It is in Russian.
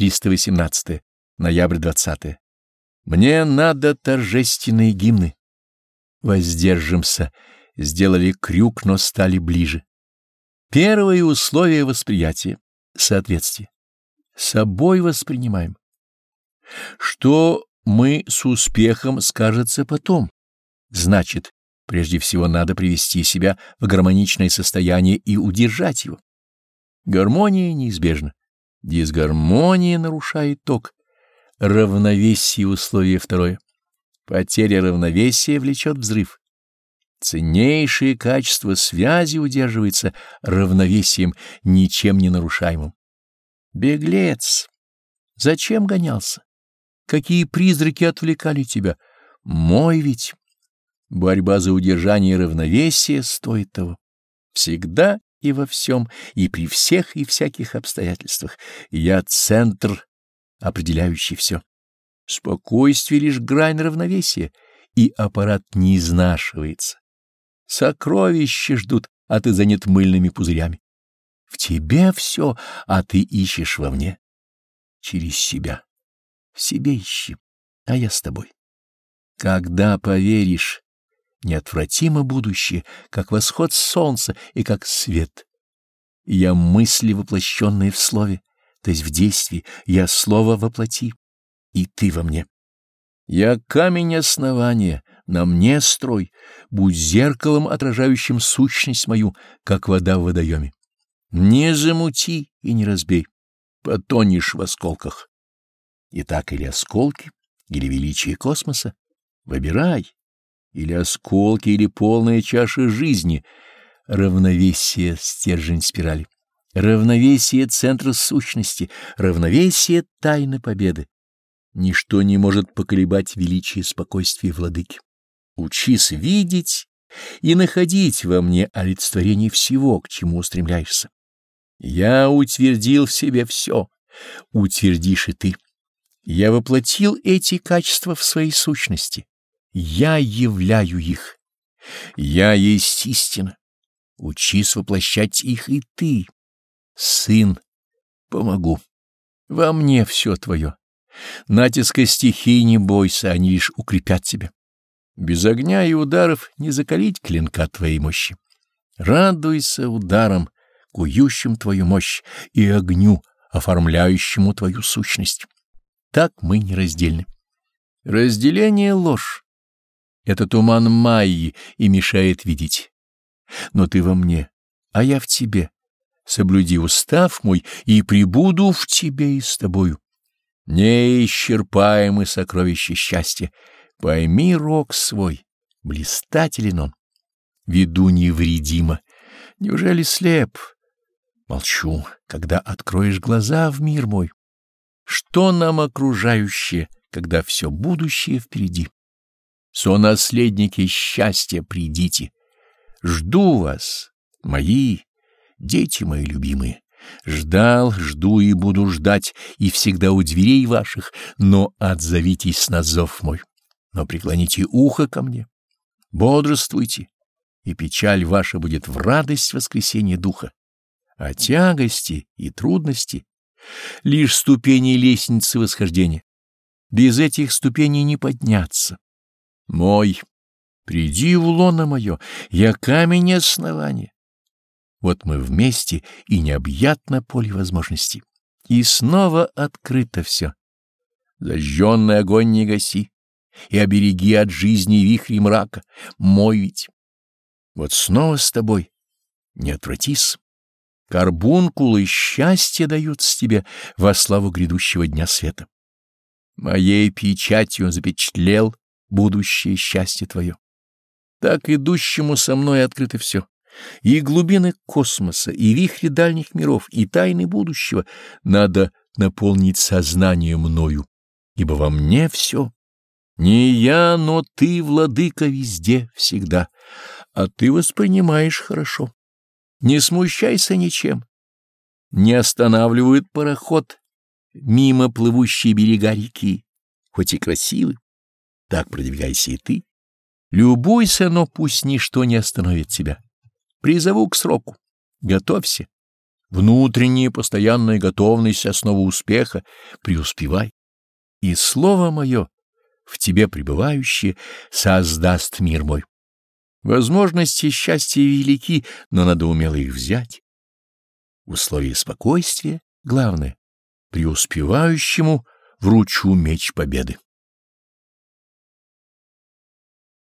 318. Ноябрь 20. Мне надо торжественные гимны. Воздержимся. Сделали крюк, но стали ближе. Первое условие восприятия — соответствие. Собой воспринимаем. Что мы с успехом скажется потом. Значит, прежде всего надо привести себя в гармоничное состояние и удержать его. Гармония неизбежна. Дисгармония нарушает ток. Равновесие условие второе. Потеря равновесия влечет взрыв. Ценнейшее качество связи удерживается равновесием, ничем не нарушаемым. Беглец! Зачем гонялся? Какие призраки отвлекали тебя? Мой ведь. Борьба за удержание равновесия стоит того. Всегда и во всем, и при всех и всяких обстоятельствах. Я центр, определяющий все. Спокойствие — лишь грань равновесия, и аппарат не изнашивается. Сокровища ждут, а ты занят мыльными пузырями. В тебе все, а ты ищешь во мне. Через себя. В себе ищи, а я с тобой. Когда поверишь, неотвратимо будущее, как восход солнца и как свет. Я мысли, воплощенные в слове, то есть в действии, я слово воплоти, и ты во мне. Я камень основания, на мне строй, будь зеркалом, отражающим сущность мою, как вода в водоеме. Не замути и не разбей, потонешь в осколках. Итак, или осколки, или величие космоса, выбирай или осколки, или полная чаша жизни, равновесие — стержень спирали, равновесие — центр сущности, равновесие — тайны победы. Ничто не может поколебать величие спокойствия владыки. Учись видеть и находить во мне олицетворение всего, к чему устремляешься. Я утвердил в себе все, утвердишь и ты. Я воплотил эти качества в своей сущности я являю их. Я есть истина. Учись воплощать их и ты. Сын, помогу. Во мне все твое. Натиска стихий не бойся, они лишь укрепят тебя. Без огня и ударов не закалить клинка твоей мощи. Радуйся ударам, кующим твою мощь, и огню, оформляющему твою сущность. Так мы нераздельны. Разделение — ложь. Это туман Майи и мешает видеть. Но ты во мне, а я в тебе. Соблюди устав мой и прибуду в тебе и с тобою. Неисчерпаемы сокровища счастья. Пойми рок свой, блистателен он. Веду невредимо. Неужели слеп? Молчу, когда откроешь глаза в мир мой. Что нам окружающее, когда все будущее впереди? Сонаследники счастья, придите. Жду вас, мои, дети мои любимые. Ждал, жду и буду ждать, и всегда у дверей ваших, но отзовитесь на зов мой, но преклоните ухо ко мне, бодрствуйте, и печаль ваша будет в радость воскресения духа, а тягости и трудности — лишь ступени лестницы восхождения. Без этих ступеней не подняться. Мой, приди в лоно мое, я камень основания. Вот мы вместе и необъятно поле возможностей. И снова открыто все. Зажженный огонь не гаси, и обереги от жизни вихри мрака. Мой ведь. Вот снова с тобой. Не отвратись. Карбункулы счастья дают с тебе во славу грядущего дня света. Моей печатью запечатлел будущее счастье твое. Так идущему со мной открыто все. И глубины космоса, и вихри дальних миров, и тайны будущего надо наполнить сознание мною, ибо во мне все. Не я, но ты, владыка, везде, всегда, а ты воспринимаешь хорошо. Не смущайся ничем. Не останавливают пароход мимо плывущие берега реки, хоть и красивы. Так продвигайся и ты. Любуйся, но пусть ничто не остановит тебя. Призову к сроку. Готовься. внутренняя постоянная готовность — основа успеха, преуспевай. И слово мое, в тебе пребывающее, создаст мир мой. Возможности счастья велики, но надо умело их взять. Условие спокойствия главное. Преуспевающему вручу меч победы.